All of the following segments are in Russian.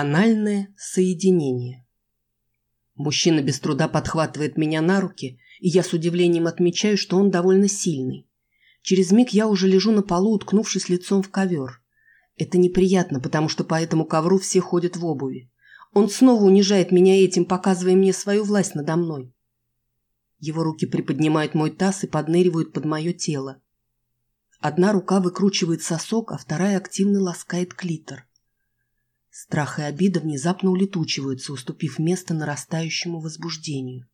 Анальное соединение. Мужчина без труда подхватывает меня на руки, и я с удивлением отмечаю, что он довольно сильный. Через миг я уже лежу на полу, уткнувшись лицом в ковер. Это неприятно, потому что по этому ковру все ходят в обуви. Он снова унижает меня этим, показывая мне свою власть надо мной. Его руки приподнимают мой таз и подныривают под мое тело. Одна рука выкручивает сосок, а вторая активно ласкает клитор. Страх и обида внезапно улетучиваются, уступив место нарастающему возбуждению.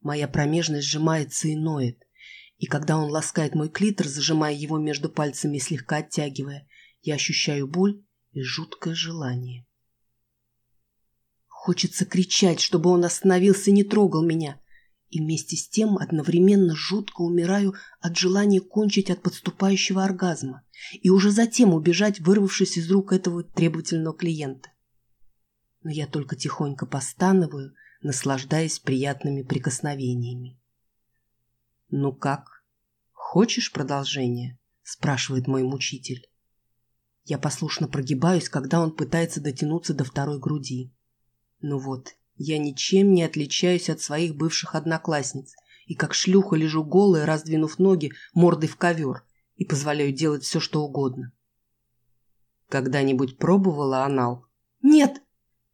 Моя промежность сжимается и ноет, и когда он ласкает мой клитор, зажимая его между пальцами и слегка оттягивая, я ощущаю боль и жуткое желание. Хочется кричать, чтобы он остановился и не трогал меня, и вместе с тем одновременно жутко умираю от желания кончить от подступающего оргазма и уже затем убежать, вырвавшись из рук этого требовательного клиента. Но я только тихонько постанываю, наслаждаясь приятными прикосновениями. «Ну как? Хочешь продолжение?» – спрашивает мой мучитель. Я послушно прогибаюсь, когда он пытается дотянуться до второй груди. Ну вот, я ничем не отличаюсь от своих бывших одноклассниц и как шлюха лежу голая, раздвинув ноги, мордой в ковер и позволяю делать все, что угодно. Когда-нибудь пробовала анал? Нет!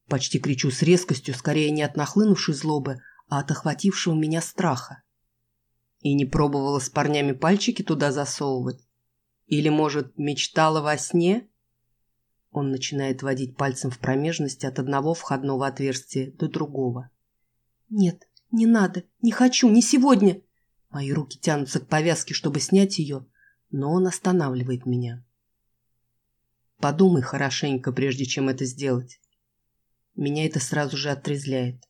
Почти кричу с резкостью, скорее не от нахлынувшей злобы, а от охватившего меня страха. И не пробовала с парнями пальчики туда засовывать? Или, может, мечтала во сне? Он начинает водить пальцем в промежность от одного входного отверстия до другого. «Нет, не надо, не хочу, не сегодня!» Мои руки тянутся к повязке, чтобы снять ее, но он останавливает меня. Подумай хорошенько, прежде чем это сделать. Меня это сразу же отрезляет.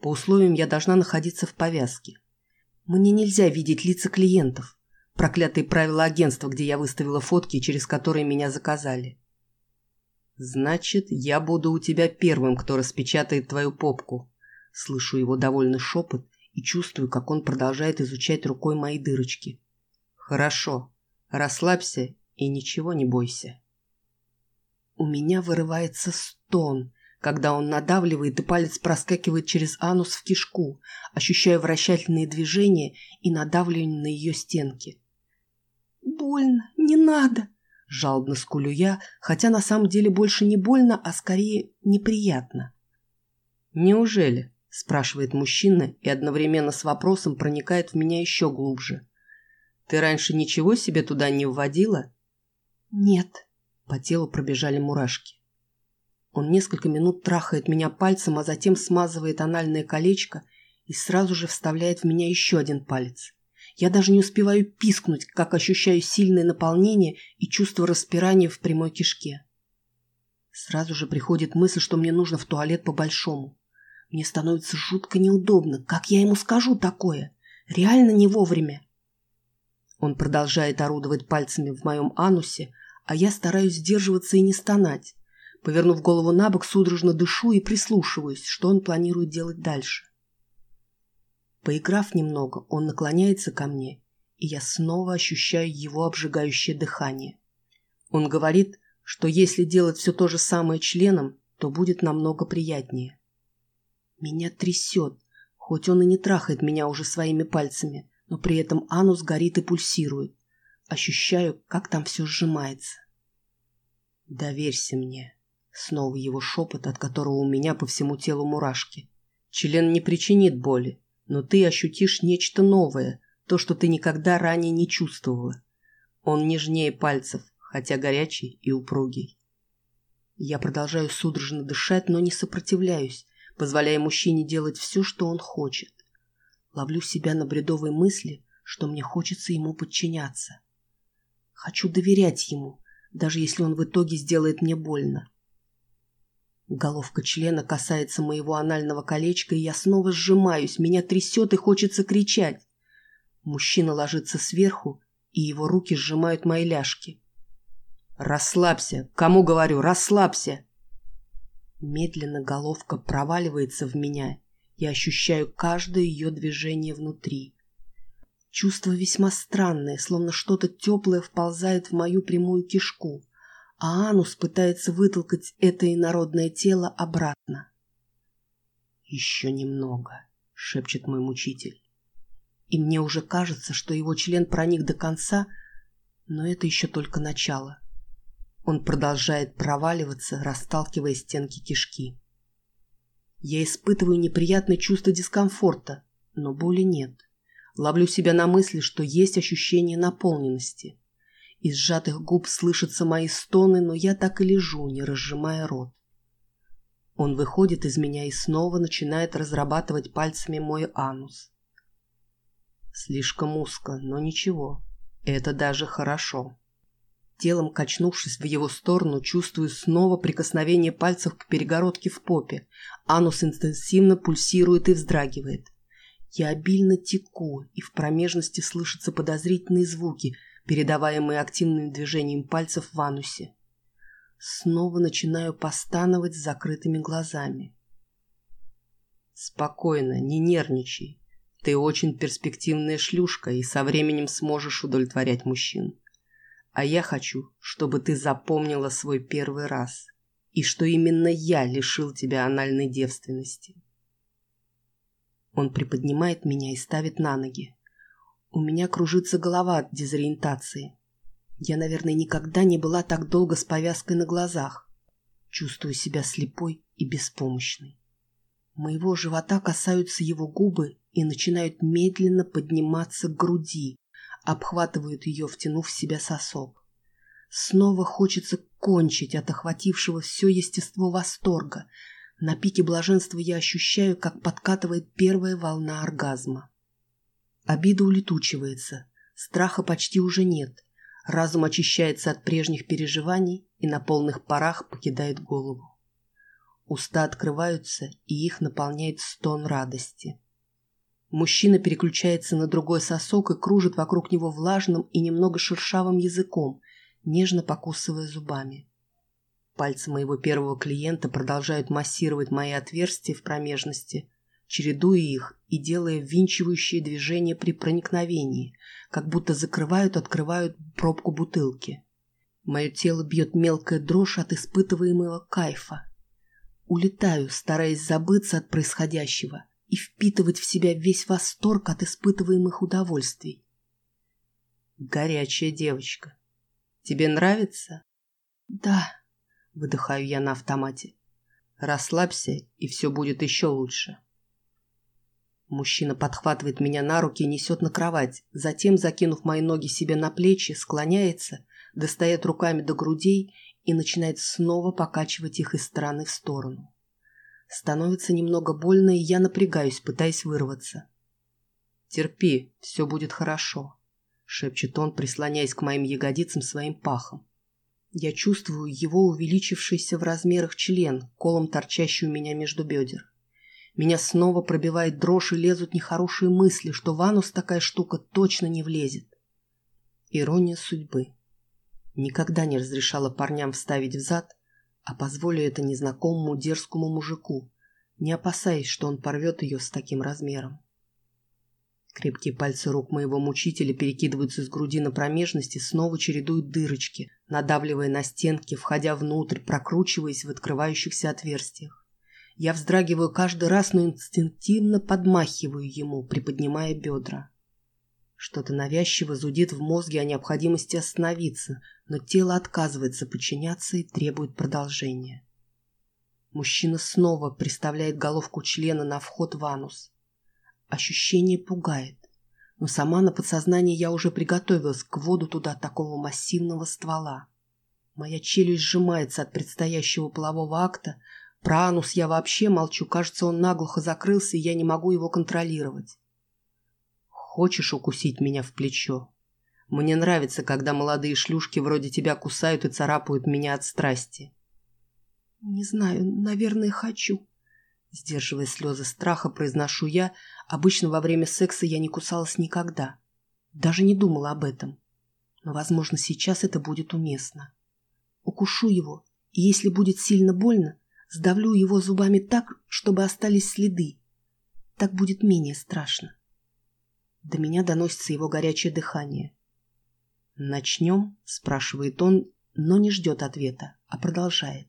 По условиям я должна находиться в повязке. Мне нельзя видеть лица клиентов. Проклятые правила агентства, где я выставила фотки, через которые меня заказали. «Значит, я буду у тебя первым, кто распечатает твою попку». Слышу его довольный шепот и чувствую, как он продолжает изучать рукой мои дырочки. «Хорошо. Расслабься и ничего не бойся». У меня вырывается стон, когда он надавливает и палец проскакивает через анус в кишку, ощущая вращательные движения и надавливание на ее стенки. «Больно, не надо!» Жалобно скулю я, хотя на самом деле больше не больно, а скорее неприятно. «Неужели?» – спрашивает мужчина и одновременно с вопросом проникает в меня еще глубже. «Ты раньше ничего себе туда не вводила?» «Нет», – по телу пробежали мурашки. Он несколько минут трахает меня пальцем, а затем смазывает анальное колечко и сразу же вставляет в меня еще один палец. Я даже не успеваю пискнуть, как ощущаю сильное наполнение и чувство распирания в прямой кишке. Сразу же приходит мысль, что мне нужно в туалет по-большому. Мне становится жутко неудобно. Как я ему скажу такое? Реально не вовремя. Он продолжает орудовать пальцами в моем анусе, а я стараюсь сдерживаться и не стонать. Повернув голову на бок, судорожно дышу и прислушиваюсь, что он планирует делать дальше. Поиграв немного, он наклоняется ко мне, и я снова ощущаю его обжигающее дыхание. Он говорит, что если делать все то же самое членом, то будет намного приятнее. Меня трясет, хоть он и не трахает меня уже своими пальцами, но при этом анус горит и пульсирует. Ощущаю, как там все сжимается. «Доверься мне», — снова его шепот, от которого у меня по всему телу мурашки. «Член не причинит боли, но ты ощутишь нечто новое, то, что ты никогда ранее не чувствовала. Он нежнее пальцев, хотя горячий и упругий. Я продолжаю судорожно дышать, но не сопротивляюсь, позволяя мужчине делать все, что он хочет. Ловлю себя на бредовой мысли, что мне хочется ему подчиняться. Хочу доверять ему, даже если он в итоге сделает мне больно. Головка члена касается моего анального колечка, и я снова сжимаюсь, меня трясет и хочется кричать. Мужчина ложится сверху, и его руки сжимают мои ляжки. «Расслабься! Кому говорю, расслабься!» Медленно головка проваливается в меня, и ощущаю каждое ее движение внутри. Чувство весьма странное, словно что-то теплое вползает в мою прямую кишку, а анус пытается вытолкать это инородное тело обратно. «Еще немного», — шепчет мой мучитель. И мне уже кажется, что его член проник до конца, но это еще только начало. Он продолжает проваливаться, расталкивая стенки кишки. Я испытываю неприятное чувство дискомфорта, но боли нет. Ловлю себя на мысли, что есть ощущение наполненности. Из сжатых губ слышатся мои стоны, но я так и лежу, не разжимая рот. Он выходит из меня и снова начинает разрабатывать пальцами мой анус. Слишком узко, но ничего. Это даже хорошо. Телом качнувшись в его сторону, чувствую снова прикосновение пальцев к перегородке в попе. Анус интенсивно пульсирует и вздрагивает. Я обильно теку, и в промежности слышатся подозрительные звуки, передаваемые активным движением пальцев в анусе. Снова начинаю постановать с закрытыми глазами. «Спокойно, не нервничай. Ты очень перспективная шлюшка и со временем сможешь удовлетворять мужчин. А я хочу, чтобы ты запомнила свой первый раз, и что именно я лишил тебя анальной девственности». Он приподнимает меня и ставит на ноги. У меня кружится голова от дезориентации. Я, наверное, никогда не была так долго с повязкой на глазах. Чувствую себя слепой и беспомощной. Моего живота касаются его губы и начинают медленно подниматься к груди, обхватывают ее, втянув в себя сосок. Снова хочется кончить от охватившего все естество восторга. На пике блаженства я ощущаю, как подкатывает первая волна оргазма. Обида улетучивается, страха почти уже нет. Разум очищается от прежних переживаний и на полных парах покидает голову. Уста открываются, и их наполняет стон радости. Мужчина переключается на другой сосок и кружит вокруг него влажным и немного шершавым языком, нежно покусывая зубами. Пальцы моего первого клиента продолжают массировать мои отверстия в промежности, чередуя их и делая ввинчивающие движения при проникновении, как будто закрывают-открывают пробку бутылки. Мое тело бьет мелкая дрожь от испытываемого кайфа. Улетаю, стараясь забыться от происходящего и впитывать в себя весь восторг от испытываемых удовольствий. Горячая девочка. Тебе нравится? Да, выдыхаю я на автомате. Расслабься, и все будет еще лучше. Мужчина подхватывает меня на руки и несет на кровать, затем, закинув мои ноги себе на плечи, склоняется, достает руками до грудей и начинает снова покачивать их из стороны в сторону. Становится немного больно, и я напрягаюсь, пытаясь вырваться. «Терпи, все будет хорошо», — шепчет он, прислоняясь к моим ягодицам своим пахом. Я чувствую его увеличившийся в размерах член, колом торчащий у меня между бедер. Меня снова пробивает дрожь и лезут нехорошие мысли, что в анус такая штука точно не влезет. Ирония судьбы. Никогда не разрешала парням вставить в зад, а позволю это незнакомому дерзкому мужику, не опасаясь, что он порвет ее с таким размером. Крепкие пальцы рук моего мучителя перекидываются с груди на промежности, снова чередуют дырочки, надавливая на стенки, входя внутрь, прокручиваясь в открывающихся отверстиях. Я вздрагиваю каждый раз, но инстинктивно подмахиваю ему, приподнимая бедра. Что-то навязчиво зудит в мозге о необходимости остановиться, но тело отказывается подчиняться и требует продолжения. Мужчина снова приставляет головку члена на вход в анус. Ощущение пугает, но сама на подсознании я уже приготовилась к воду туда такого массивного ствола. Моя челюсть сжимается от предстоящего полового акта, про анус я вообще молчу, кажется, он наглухо закрылся, и я не могу его контролировать. Хочешь укусить меня в плечо? Мне нравится, когда молодые шлюшки вроде тебя кусают и царапают меня от страсти. Не знаю, наверное, хочу. Сдерживая слезы страха, произношу я. Обычно во время секса я не кусалась никогда. Даже не думала об этом. Но, возможно, сейчас это будет уместно. Укушу его, и если будет сильно больно, Сдавлю его зубами так, чтобы остались следы. Так будет менее страшно. До меня доносится его горячее дыхание. «Начнем?» – спрашивает он, но не ждет ответа, а продолжает.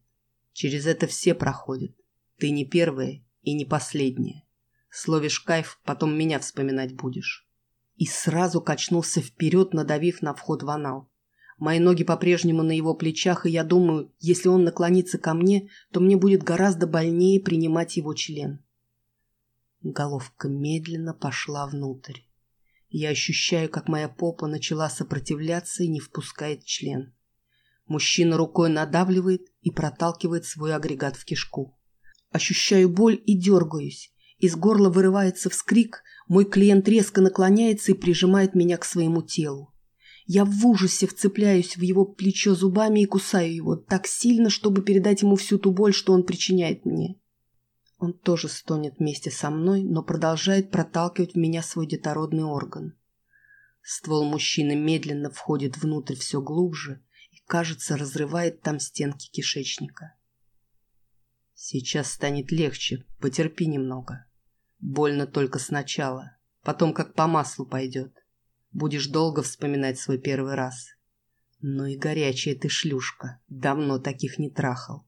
Через это все проходят. Ты не первая и не последняя. Словишь кайф, потом меня вспоминать будешь. И сразу качнулся вперед, надавив на вход в анал. Мои ноги по-прежнему на его плечах, и я думаю, если он наклонится ко мне, то мне будет гораздо больнее принимать его член. Головка медленно пошла внутрь. Я ощущаю, как моя попа начала сопротивляться и не впускает член. Мужчина рукой надавливает и проталкивает свой агрегат в кишку. Ощущаю боль и дергаюсь. Из горла вырывается вскрик, мой клиент резко наклоняется и прижимает меня к своему телу. Я в ужасе вцепляюсь в его плечо зубами и кусаю его так сильно, чтобы передать ему всю ту боль, что он причиняет мне. Он тоже стонет вместе со мной, но продолжает проталкивать в меня свой детородный орган. Ствол мужчины медленно входит внутрь все глубже и, кажется, разрывает там стенки кишечника. Сейчас станет легче, потерпи немного. Больно только сначала, потом как по маслу пойдет. Будешь долго вспоминать свой первый раз. Ну и горячая ты шлюшка, давно таких не трахал.